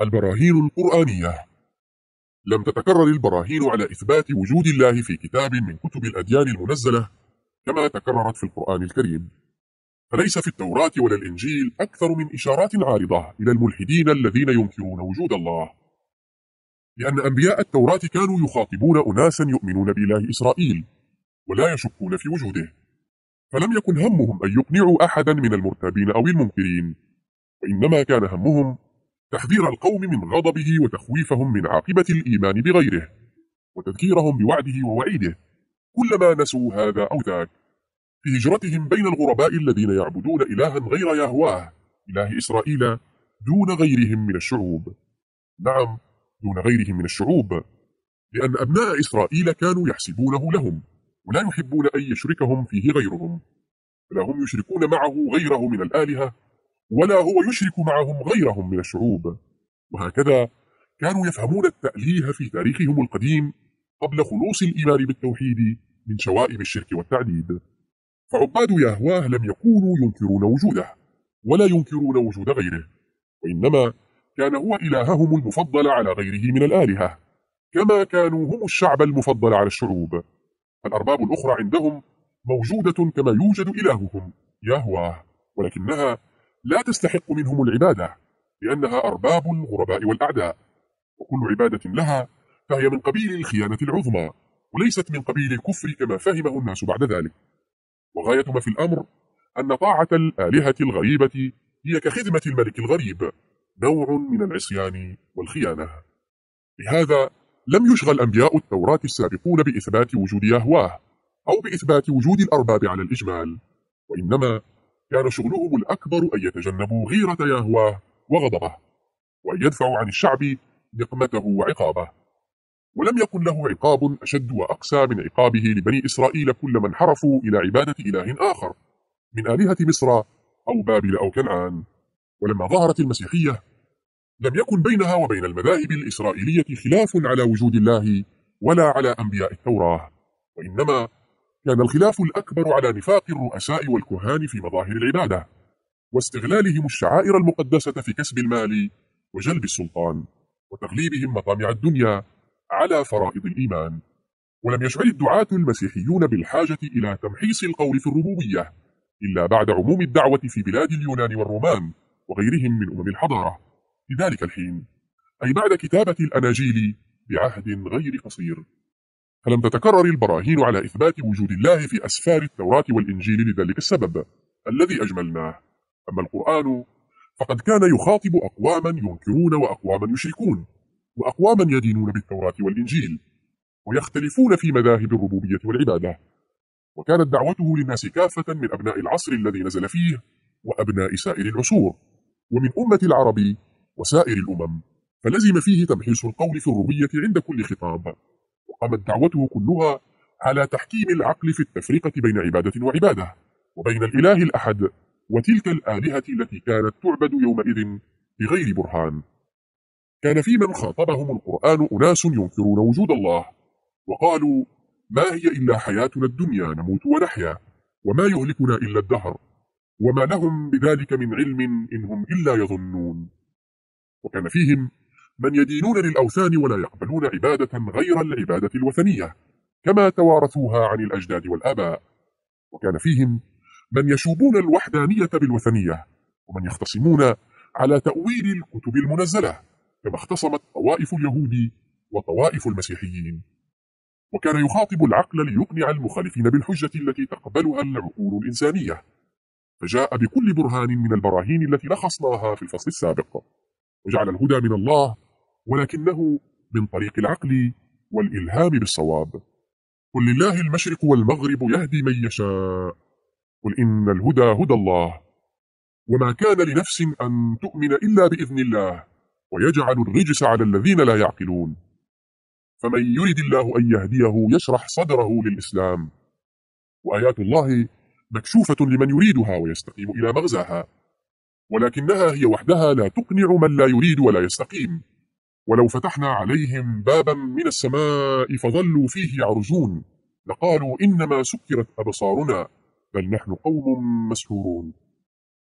البراهين القرآنية. لم تتكرر البراهين على إثبات وجود الله في كتاب من كتب الأديان المنزلة كما تكررت في القرآن الكريم. فليس في التوراة ولا الإنجيل أكثر من إشارات عارضة إلى الملحدين الذين ينكرون وجود الله. لأن أنبياء التوراة كانوا يخاطبون أناسا يؤمنون بإله إسرائيل ولا يشكون في وجوده. فلم يكن همهم أن يقنعوا أحدا من المرتابين أو المنكرين وإنما كان همهم تحذير القوم من غضبه وتخويفهم من عاقبة الإيمان بغيره وتذكيرهم بوعده ووعيده. كلما نسوا هذا أو ذاك في هجرتهم بين الغرباء الذين يعبدون إلها غير يهواه إله إسرائيل دون غيرهم من الشعوب. نعم دون غيرهم من الشعوب. لأن أبناء إسرائيل كانوا يحسبونه لهم ولا يحبون أن يشركهم فيه غيرهم. فلا هم يشركون معه غيره من الآلهة ولا هو يشرك معهم غيرهم من الشعوب. وهكذا كانوا يفهمون التأليه في تاريخهم القديم قبل خلوص الإيمان بالتوحيد من شوائب الشرك والتعديد. فعباد يهواه لم يكونوا ينكرون وجوده ولا ينكرون وجود غيره وإنما كان هو إلههم المفضل على غيره من الآلهة كما كانوا هم الشعب المفضل على الشعوب. الأرباب الأخرى عندهم موجودة كما يوجد إلههم يهواه ولكنها لا تستحق منهم العبادة لأنها أرباب الغرباء والأعداء. وكل عبادة لها فهي من قبيل الخيانة العظمى وليست من قبيل الكفر كما فهمه الناس بعد ذلك. وغاية ما في الأمر أن طاعة الآلهة الغريبة هي كخدمة الملك الغريب نوع من العصيان والخيانة. لهذا لم يشغل أنبياء التوراة السابقون بإثبات وجود يهواه أو بإثبات وجود الأرباب على الإجمال وإنما كان شغلهم الأكبر أن يتجنبوا غيرة يهواه وغضبه وأن يدفعوا عن الشعب نقمته وعقابه. ولم يكن له عقاب أشد وأقسى من عقابه لبني إسرائيل كل من حرفوا إلى عبادة إله آخر من آلهة مصر أو بابل أو كنعان. ولما ظهرت المسيحية لم يكن بينها وبين المذاهب الإسرائيلية خلاف على وجود الله ولا على أنبياء التوراة وإنما كان الخلاف الأكبر على نفاق الرؤساء والكهان في مظاهر العبادة واستغلالهم الشعائر المقدسة في كسب المال وجلب السلطان وتغليبهم مطامع الدنيا على فرائض الإيمان. ولم يشعر الدعاة المسيحيون بالحاجة إلى تمحيص القول في الربوبية إلا بعد عموم الدعوة في بلاد اليونان والرومان وغيرهم من أمم الحضارة. في ذلك الحين أي بعد كتابة الأناجيل بعهد غير قصير. فلم تتكرر البراهين على إثبات وجود الله في أسفار التوراة والإنجيل لذلك السبب الذي أجملناه. أما القرآن فقد كان يخاطب أقواما ينكرون وأقواما يشركون وأقواما يدينون بالتوراة والإنجيل ويختلفون في مذاهب الربوبية والعبادة. وكانت دعوته للناس كافة من أبناء العصر الذي نزل فيه وأبناء سائر العصور ومن أمة العرب وسائر الأمم فلزم فيه تمحيص القول في الربوبية عند كل خطاب. وقامت دعوته كلها على تحكيم العقل في التفرقة بين عبادة وعبادة وبين الإله الأحد وتلك الآلهة التي كانت تعبد يومئذ بغير برهان. كان في من خاطبهم القرآن أناس ينكرون وجود الله وقالوا ما هي إلا حياتنا الدنيا نموت ونحيا وما يهلكنا إلا الدهر وما لهم بذلك من علم إنهم إلا يظنون. وكان فيهم من يدينون للأوثان ولا يقبلون عبادة غير العبادة الوثنية كما توارثوها عن الأجداد والآباء. وكان فيهم من يشوبون الوحدانية بالوثنية ومن يختصمون على تأويل الكتب المنزلة كما اختصمت طوائف اليهود وطوائف المسيحيين. وكان يخاطب العقل ليقنع المخالفين بالحجة التي تقبلها العقول الإنسانية. فجاء بكل برهان من البراهين التي لخصناها في الفصل السابق. وجعل الهدى من الله ولكنه من طريق العقل والإلهام بالصواب. قل لله المشرق والمغرب يهدي من يشاء. قل إن الهدى هدى الله. وما كان لنفس أن تؤمن إلا بإذن الله ويجعل الرجس على الذين لا يعقلون. فمن يرد الله أن يهديه يشرح صدره للإسلام. وآيات الله مكشوفة لمن يريدها ويستقيم إلى مغزاها. ولكنها هي وحدها لا تقنع من لا يريد ولا يستقيم. ولو فتحنا عليهم بابا من السماء فظلوا فيه يعرجون. لقالوا إنما سكرت أبصارنا بل نحن قوم مسحورون.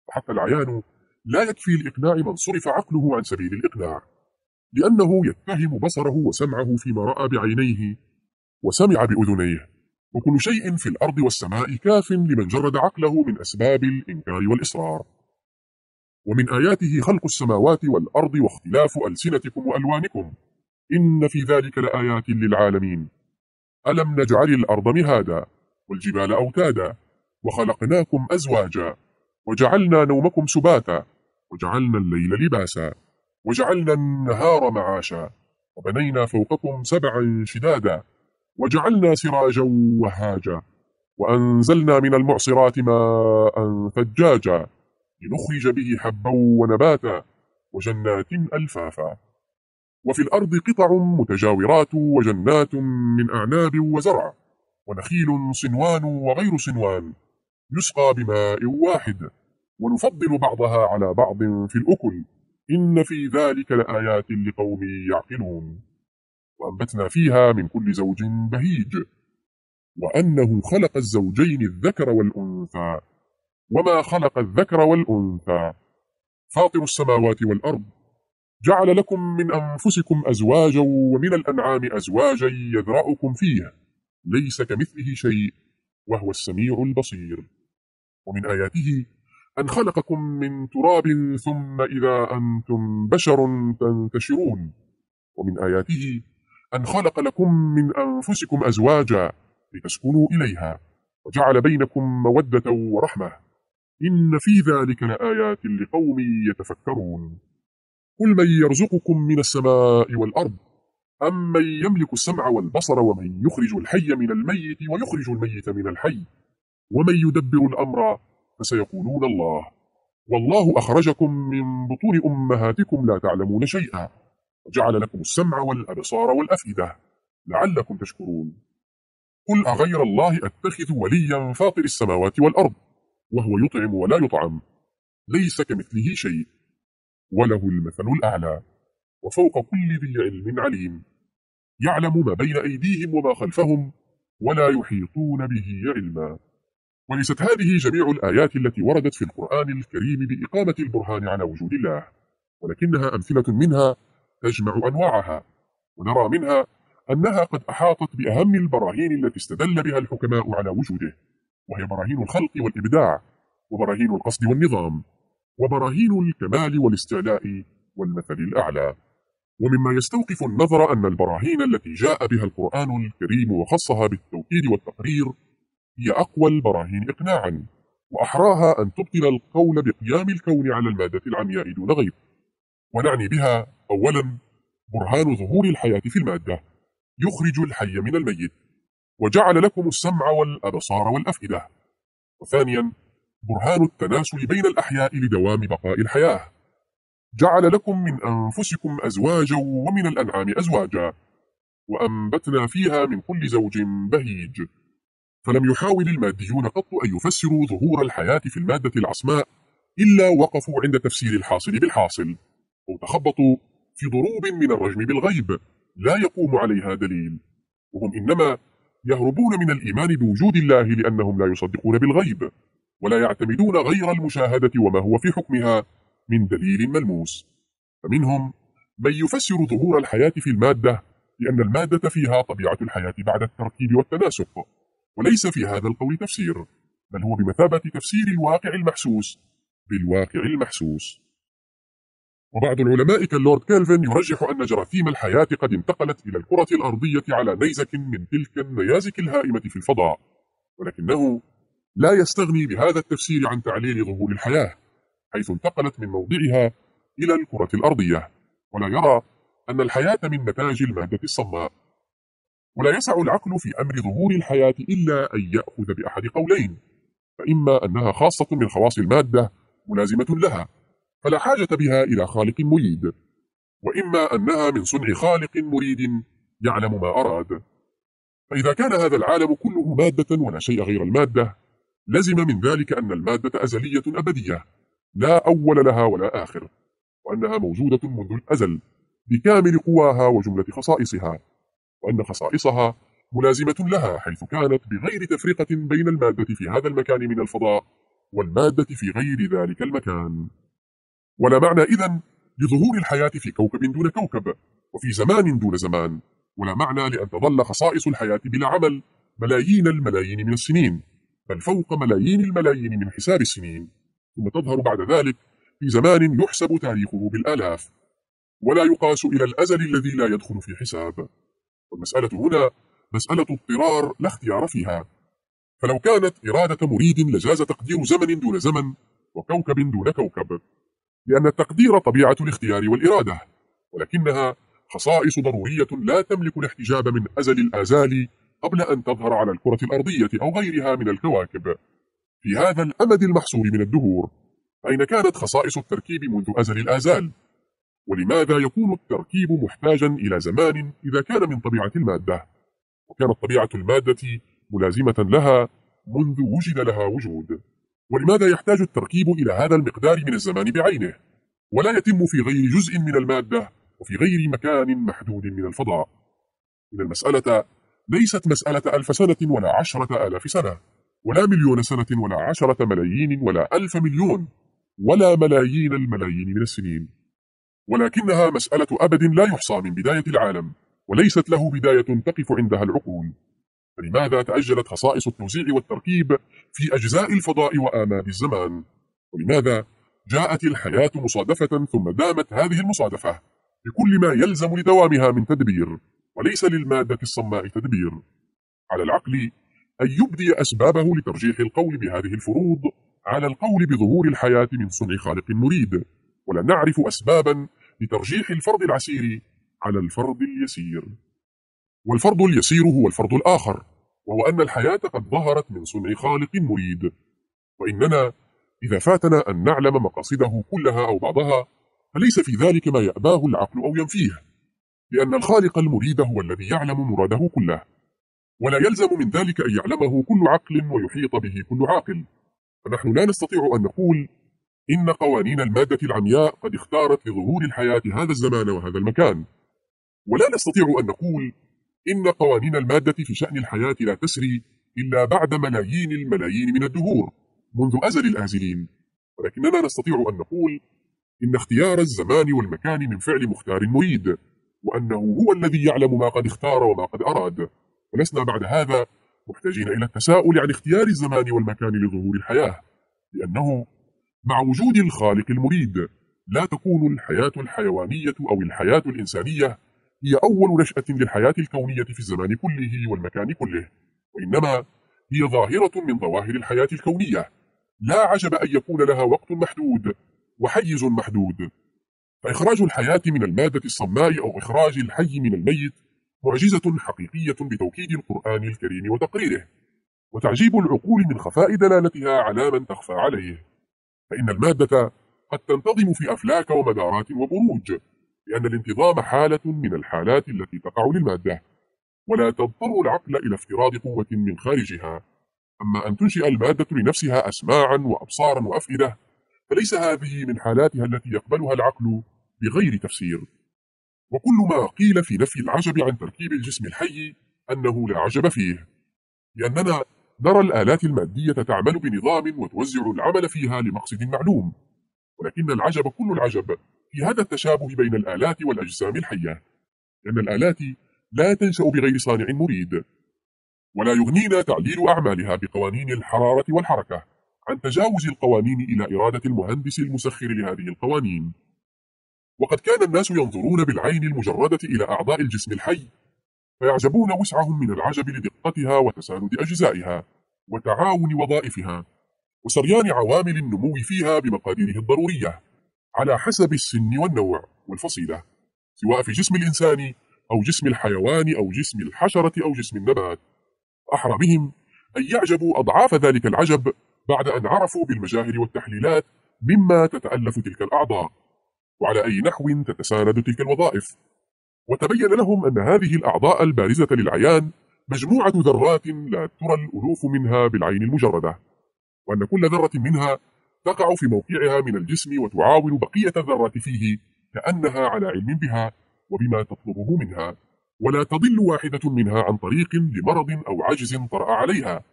وحتى العيان لا يكفي لإقناع من صرف عقله عن سبيل الإقناع لأنه يتهم بصره وسمعه فيما رأى بعينيه وسمع بأذنيه. وكل شيء في الأرض والسماء كاف لمن جرد عقله من أسباب الإنكار والإصرار. ومن آياته خلق السماوات والأرض واختلاف ألسنتكم وألوانكم. إن في ذلك لآيات للعالمين. ألم نجعل الأرض مهادا والجبال أوتادا وخلقناكم أزواجا وجعلنا نومكم سباتا وجعلنا الليل لباسا وجعلنا النهار معاشا وبنينا فوقكم سبعا شدادا وجعلنا سراجا وهاجا وأنزلنا من المعصرات ماء ثجاجا لنخرج به حبا ونباتا وجنات ألفافا. وفي الأرض قطع متجاورات وجنات من أعناب وزرع ونخيل صنوان وغير صنوان. يسقى بماء واحد ونفضل بعضها على بعض في الأكل. إن في ذلك لآيات لقوم يعقلون. وأنبتنا فيها من كل زوج بهيج. وأنه خلق الزوجين الذكر والأنثى. وما خلق الذكر والأنثى. فاطر السماوات والأرض. جعل لكم من أنفسكم أزواجا ومن الأنعام أزواجا يذرأكم فيه ليس كمثله شيء وهو السميع البصير. ومن آياته أن خلقكم من تراب ثم إذا أنتم بشر تنتشرون. ومن آياته أن خلق لكم من أنفسكم أزواجا لتسكنوا إليها. وجعل بينكم مودة ورحمة. إن في ذلك لآيات لقوم يتفكرون. قل من يرزقكم من السماء والأرض أم من يملك السمع والبصر ومن يخرج الحي من الميت ويخرج الميت من الحي ومن يدبر الأمر فسيقولون الله. والله أخرجكم من بطون أمهاتكم لا تعلمون شيئا وجعل لكم السمع والأبصار والأفئدة لعلكم تشكرون. قل أغير الله أتخذ وليا فاطر السماوات والأرض وهو يطعم ولا يطعم. ليس كمثله شيء. وله المثل الأعلى. وفوق كل ذي علم عليم. يعلم ما بين أيديهم وما خلفهم ولا يحيطون به علما. وليست هذه جميع الآيات التي وردت في القرآن الكريم بإقامة البرهان على وجود الله. ولكنها أمثلة منها تجمع أنواعها. ونرى منها أنها قد أحاطت بأهم البراهين التي استدل بها الحكماء على وجوده. وهي براهين الخلق والإبداع وبراهين القصد والنظام وبراهين الكمال والاستعلاء والمثل الأعلى. ومما يستوقف النظر أن البراهين التي جاء بها القرآن الكريم وخصها بالتوكيد والتقرير هي أقوى البراهين إقناعا وأحراها أن تبطل القول بقيام الكون على المادة العمياء دون غير. ونعني بها أولا برهان ظهور الحياة في المادة يخرج الحي من الميت وجعل لكم السمع والأبصار والأفئدة. وثانيا برهان التناسل بين الأحياء لدوام بقاء الحياة. جعل لكم من أنفسكم أزواجا ومن الأنعام أزواجا. وأنبتنا فيها من كل زوج بهيج. فلم يحاول الماديون قط أن يفسروا ظهور الحياة في المادة العصماء إلا وقفوا عند تفسير الحاصل بالحاصل. أو تخبطوا في ضروب من الرجم بالغيب. لا يقوم عليها دليل. وهم إنما يهربون من الإيمان بوجود الله لأنهم لا يصدقون بالغيب ولا يعتمدون غير المشاهدة وما هو في حكمها من دليل ملموس. فمنهم من يفسر ظهور الحياة في المادة لأن المادة فيها طبيعة الحياة بعد التركيب والتناسق وليس في هذا القول تفسير بل هو بمثابة تفسير الواقع المحسوس بالواقع المحسوس. وبعض العلماء كاللورد كيلفن يرجح أن جراثيم الحياة قد انتقلت إلى الكرة الأرضية على نيزك من تلك النيازك الهائمة في الفضاء. ولكنه لا يستغني بهذا التفسير عن تعليل ظهور الحياة حيث انتقلت من موضعها إلى الكرة الأرضية. ولا يرى أن الحياة من نتاج المادة الصماء. ولا يسع العقل في أمر ظهور الحياة إلا أن يأخذ بأحد قولين فإما أنها خاصة من خواص المادة ملازمة لها. فلا حاجة بها إلى خالق مريد. وإما أنها من صنع خالق مريد يعلم ما أراد. فإذا كان هذا العالم كله مادة ولا شيء غير المادة لزم من ذلك أن المادة أزلية أبدية لا أول لها ولا آخر وأنها موجودة منذ الأزل بكامل قواها وجملة خصائصها وأن خصائصها ملازمة لها حيث كانت بغير تفرقة بين المادة في هذا المكان من الفضاء والمادة في غير ذلك المكان. ولا معنى إذن لظهور الحياة في كوكب دون كوكب وفي زمان دون زمان ولا معنى لأن تظل خصائص الحياة بلا عمل ملايين الملايين من السنين بل فوق ملايين الملايين من حساب السنين. ثم تظهر بعد ذلك في زمان يحسب تاريخه بالآلاف ولا يقاس إلى الأزل الذي لا يدخل في حساب. والمسألة هنا مسألة اضطرار لا اختيار فيها. فلو كانت إرادة مريد لجاز تقدير زمن دون زمن وكوكب دون كوكب. لأن التقدير طبيعة الاختيار والإرادة ولكنها خصائص ضرورية لا تملك الاحتجاب من أزل الآزال قبل أن تظهر على الكرة الأرضية أو غيرها من الكواكب في هذا الأمد المحصور من الدهور أين كانت خصائص التركيب منذ أزل الآزال؟ ولماذا يكون التركيب محتاجا إلى زمان إذا كان من طبيعة المادة؟ وكانت طبيعة المادة ملازمة لها منذ وجد لها وجود ولماذا يحتاج التركيب إلى هذا المقدار من الزمان بعينه؟ ولا يتم في غير جزء من المادة وفي غير مكان محدود من الفضاء. إن المسألة ليست مسألة ألف سنة ولا عشرة آلاف سنة ولا مليون سنة ولا عشرة ملايين ولا ألف مليون ولا ملايين الملايين من السنين. ولكنها مسألة أبد لا يحصى من بداية العالم وليست له بداية تقف عندها العقول. فلماذا تأجلت خصائص التوزيع والتركيب في أجزاء الفضاء وآمال الزمان؟ ولماذا جاءت الحياة مصادفة ثم دامت هذه المصادفة؟ بكل ما يلزم لدوامها من تدبير وليس للمادة الصماء تدبير. على العقل أن يبدي أسبابه لترجيح القول بهذه الفروض على القول بظهور الحياة من صنع خالق مريد. ولا نعرف أسبابا لترجيح الفرض العسير على الفرض اليسير. والفرض اليسير هو الفرض الآخر وهو أن الحياة قد ظهرت من صنع خالق مريد. وإننا إذا فاتنا أن نعلم مقاصده كلها أو بعضها فليس في ذلك ما يأباه العقل أو ينفيه لأن الخالق المريد هو الذي يعلم مراده كله. ولا يلزم من ذلك أن يعلمه كل عقل ويحيط به كل عاقل. فنحن لا نستطيع أن نقول إن قوانين المادة العمياء قد اختارت لظهور الحياة هذا الزمان وهذا المكان. ولا نستطيع أن نقول إن قوانين المادة في شأن الحياة لا تسري إلا بعد ملايين الملايين من الدهور منذ أزل الآزلين. ولكننا نستطيع أن نقول إن اختيار الزمان والمكان من فعل مختار مريد وأنه هو الذي يعلم ما قد اختار وما قد أراد. ولسنا بعد هذا محتاجين إلى التساؤل عن اختيار الزمان والمكان لظهور الحياة لأنه مع وجود الخالق المريد لا تكون الحياة الحيوانية أو الحياة الإنسانية هي أول نشأة للحياة الكونية في الزمان كله والمكان كله وإنما هي ظاهرة من ظواهر الحياة الكونية. لا عجب أن يكون لها وقت محدود وحيز محدود. فإخراج الحياة من المادة الصماء أو إخراج الحي من الميت معجزة حقيقية بتوكيد القرآن الكريم وتقريره. وتعجيب العقول من خفاء دلالتها على من تخفى عليه. فإن المادة قد تنتظم في أفلاك ومدارات وبروج. لأن الانتظام حالة من الحالات التي تقع للمادة ولا تضطر العقل إلى افتراض قوة من خارجها. أما أن تنشئ المادة لنفسها أسماعا وأبصارا وأفئدة فليس هذه من حالاتها التي يقبلها العقل بغير تفسير. وكل ما قيل في نفي العجب عن تركيب الجسم الحي أنه لا عجب فيه لأننا نرى الآلات المادية تعمل بنظام وتوزع العمل فيها لمقصد معلوم. ولكن العجب كل العجب. في هذا التشابه بين الآلات والأجسام الحية لأن الآلات لا تنشأ بغير صانع مريد ولا يغنينا تعليل أعمالها بقوانين الحرارة والحركة عن تجاوز القوانين إلى إرادة المهندس المسخر لهذه القوانين. وقد كان الناس ينظرون بالعين المجردة إلى أعضاء الجسم الحي فيعجبون وسعهم من العجب لدقتها وتساند أجزائها وتعاون وظائفها وسريان عوامل النمو فيها بمقاديره الضرورية. على حسب السن والنوع والفصيلة سواء في جسم الإنسان أو جسم الحيوان أو جسم الحشرة أو جسم النبات. أحرى بهم أن يعجبوا أضعاف ذلك العجب بعد أن عرفوا بالمجاهر والتحليلات مما تتألف تلك الأعضاء وعلى أي نحو تتساند تلك الوظائف. وتبين لهم أن هذه الأعضاء البارزة للعيان مجموعة ذرات لا ترى الألوف منها بالعين المجردة وأن كل ذرة منها تقع في موقعها من الجسم وتعاون بقية الذرات فيه كأنها على علم بها وبما تطلبه منها. ولا تضل واحدة منها عن طريق لمرض أو عجز طرأ عليها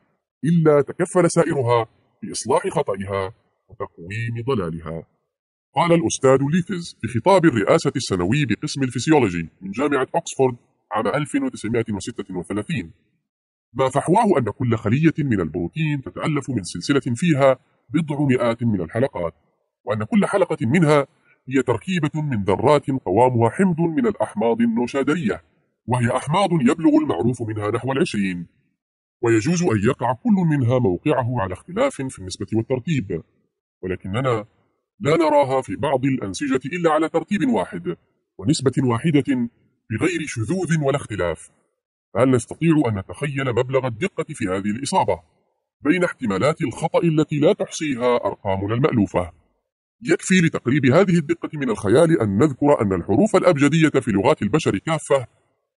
إلا تكفل سائرها بإصلاح خطئها وتقويم ضلالها. قال الأستاذ ليثز في خطاب الرئاسة السنوي بقسم الفسيولوجي من جامعة أكسفورد عام 1936 ما فحواه أن كل خلية من البروتين تتألف من سلسلة فيها بضع مئات من الحلقات وأن كل حلقة منها هي تركيبة من ذرات قوامها حمض من الأحماض النوشادرية وهي أحماض يبلغ المعروف منها نحو العشرين. ويجوز أن يقع كل منها موقعه على اختلاف في النسبة والترتيب. ولكننا لا نراها في بعض الأنسجة إلا على ترتيب واحد ونسبة واحدة بغير شذوذ ولا اختلاف. فهل نستطيع أن نتخيل مبلغ الدقة في هذه الإصابة؟ بين احتمالات الخطأ التي لا تحصيها أرقامنا المألوفة. يكفي لتقريب هذه الدقة من الخيال أن نذكر أن الحروف الأبجدية في لغات البشر كافة.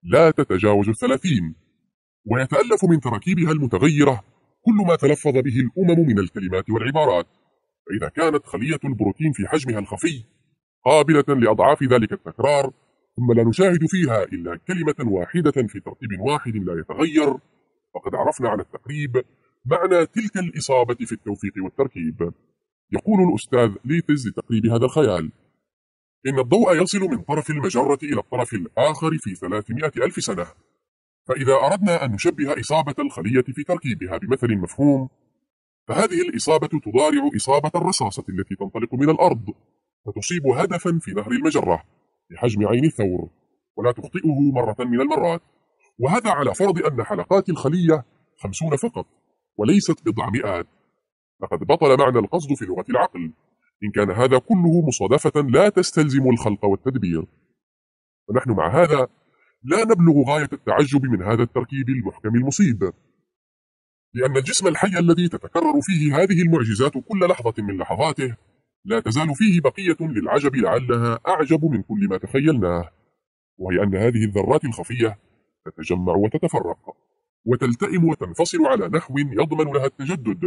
لا تتجاوز الثلاثين. ويتألف من تراكيبها المتغيرة كل ما تلفظ به الأمم من الكلمات والعبارات. فإذا كانت خلية البروتين في حجمها الخفي قابلة لأضعاف ذلك التكرار ثم لا نشاهد فيها إلا كلمة واحدة في ترتيب واحد لا يتغير. فقد عرفنا على التقريب معنى تلك الإصابة في التوفيق والتركيب. يقول الأستاذ ليتز لتقريب هذا الخيال إن الضوء يصل من طرف المجرة إلى الطرف الآخر في 300 ألف سنة. فإذا أردنا أن نشبه إصابة الخلية في تركيبها بمثل مفهوم فهذه الإصابة تضارع إصابة الرصاصة التي تنطلق من الأرض وتصيب هدفا في نهر المجرة. بحجم عين الثور ولا تخطئه مرة من المرات. وهذا على فرض أن حلقات الخلية خمسون فقط وليست بضع مئات. لقد بطل معنى القصد في لغة العقل. إن كان هذا كله مصادفة لا تستلزم الخلق والتدبير. ونحن مع هذا لا نبلغ غاية التعجب من هذا التركيب المحكم المصيب. لأن الجسم الحي الذي تتكرر فيه هذه المعجزات كل لحظة من لحظاته لا تزال فيه بقية للعجب لعلها أعجب من كل ما تخيلناه وهي أن هذه الذرات الخفية تتجمع وتتفرق وتلتئم وتنفصل على نحو يضمن لها التجدد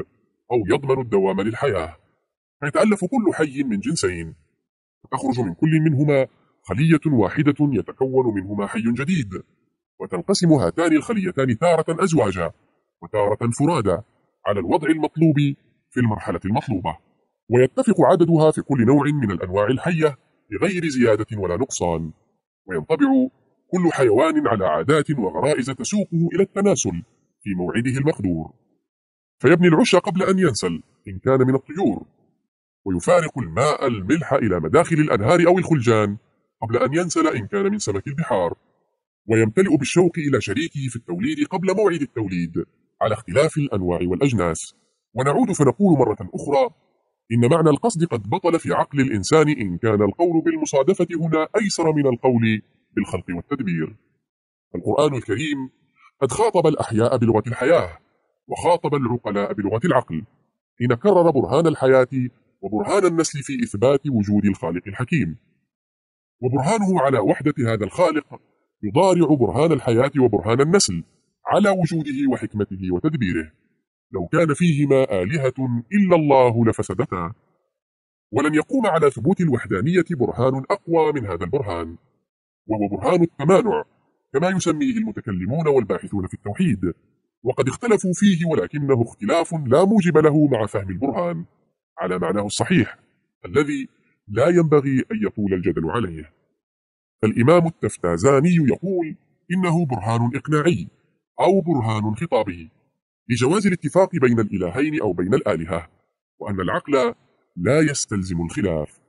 أو يضمن الدوام للحياة فيتألف كل حي من جنسين فتخرج من كل منهما خلية واحدة يتكون منهما حي جديد وتنقسم هاتان الخليتان تارة أزواجا وتارة فرادا على الوضع المطلوب في المرحلة المطلوبة. ويتفق عددها في كل نوع من الأنواع الحية بغير زيادة ولا نقصان. وينطبع كل حيوان على عادات وغرائز تسوقه إلى التناسل في موعده المقدور. فيبني العش قبل أن ينسل إن كان من الطيور. ويفارق الماء الملح إلى مداخل الأنهار أو الخلجان قبل أن ينسل إن كان من سمك البحار. ويمتلئ بالشوق إلى شريكه في التوليد قبل موعد التوليد على اختلاف الأنواع والأجناس. ونعود فنقول مرة أخرى إن معنى القصد قد بطل في عقل الإنسان إن كان القول بالمصادفة هنا أيسر من القول بالخلق والتدبير. القرآن الكريم قد خاطب الأحياء بلغة الحياة وخاطب العقلاء بلغة العقل حين كرر برهان الحياة وبرهان النسل في إثبات وجود الخالق الحكيم. وبرهانه على وحدة هذا الخالق يضارع برهان الحياة وبرهان النسل على وجوده وحكمته وتدبيره. لو كان فيهما آلهة إلا الله لفسدتا. ولن يقوم على ثبوت الوحدانية برهان أقوى من هذا البرهان. وهو برهان التمانع كما يسميه المتكلمون والباحثون في التوحيد. وقد اختلفوا فيه ولكنه اختلاف لا موجب له مع فهم البرهان على معناه الصحيح الذي لا ينبغي أن يطول الجدل عليه. فالإمام التفتازاني يقول إنه برهان إقناعي أو برهان خطابي لجواز الاتفاق بين الإلهين أو بين الآلهة وأن العقل لا يستلزم الخلاف.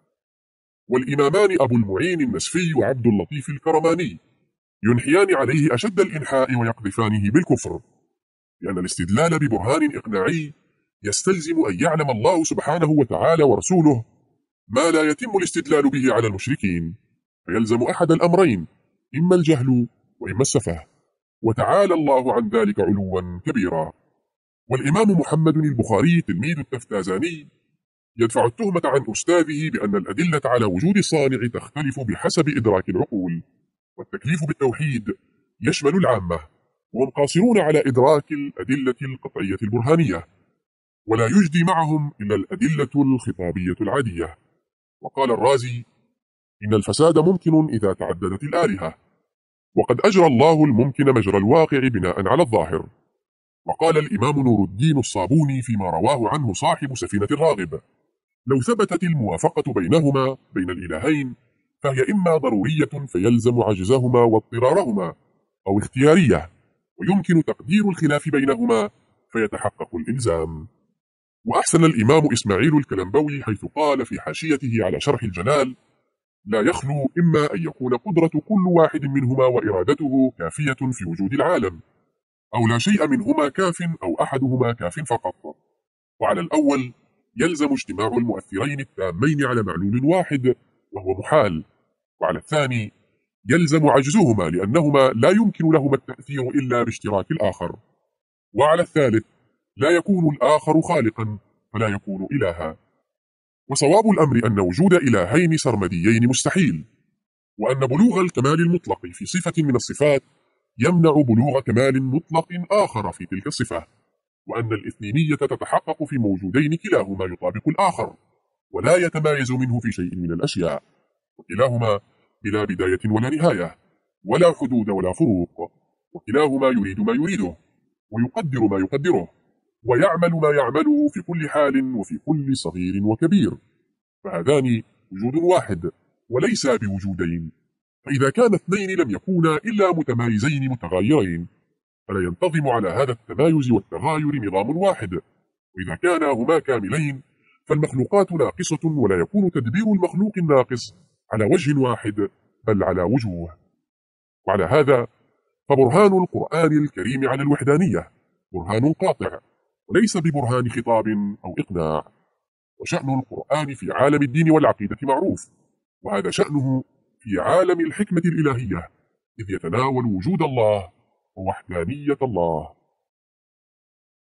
والإمامان أبو المعين النسفي وعبد اللطيف الكرماني ينحيان عليه أشد الإنحاء ويقذفانه بالكفر لأن الاستدلال ببرهان إقناعي يستلزم أن يعلم الله سبحانه وتعالى ورسوله ما لا يتم الاستدلال به على المشركين. فيلزم أحد الأمرين إما الجهل وإما السفه وتعالى الله عن ذلك علوا كبيرا. والإمام محمد البخاري تلميذ التفتازاني يدفع التهمة عن أستاذه بأن الأدلة على وجود الصانع تختلف بحسب إدراك العقول والتكليف بالتوحيد يشمل العامة وهم قاصرون على إدراك الأدلة القطعية البرهانية ولا يجدي معهم إلا الأدلة الخطابية العادية. وقال الرازي إن الفساد ممكن إذا تعددت الآلهة وقد أجرى الله الممكن مجرى الواقع بناء على الظاهر. وقال الإمام نور الدين الصابوني فيما رواه عنه صاحب سفينة الراغب. لو ثبتت الموافقة بينهما بين الإلهين فهي إما ضرورية فيلزم عجزهما واضطرارهما أو اختيارية ويمكن تقدير الخلاف بينهما فيتحقق الإلزام. وأحسن الإمام إسماعيل الكلمبوي حيث قال في حاشيته على شرح الجلال لا يخلو إما أن يكون قدرة كل واحد منهما وإرادته كافية في وجود العالم أو لا شيء منهما كاف أو أحدهما كاف فقط. وعلى الأول يلزم اجتماع المؤثرين التامين على معلول واحد وهو محال. وعلى الثاني يلزم عجزهما لأنهما لا يمكن لهما التأثير إلا باشتراك الآخر. وعلى الثالث لا يكون الآخر خالقا فلا يكون إلها. وصواب الأمر أن وجود إلهين سرمديين مستحيل وأن بلوغ الكمال المطلق في صفة من الصفات يمنع بلوغ كمال مطلق آخر في تلك الصفة وأن الإثنينية تتحقق في موجودين كلاهما يطابق الآخر ولا يتمايز منه في شيء من الأشياء وكلاهما بلا بداية ولا نهاية ولا حدود ولا فروق وكلاهما يريد ما يريده ويقدر ما يقدره ويعمل ما يعمله في كل حال وفي كل صغير وكبير فهذان وجود واحد وليس بوجودين. فإذا كان اثنين لم يكونا إلا متمايزين متغايرين. فلا ينتظم على هذا التمايز والتغاير نظام واحد. وإذا كانا هما كاملين فالمخلوقات ناقصة ولا يكون تدبير المخلوق الناقص على وجه واحد بل على وجوه. وعلى هذا فبرهان القرآن الكريم على الوحدانية برهان قاطع وليس ببرهان خطاب أو إقناع. وشأن القرآن في عالم الدين والعقيدة معروف وهذا شأنه في عالم الحكمة الإلهية إذ يتناول وجود الله ووحدانية الله.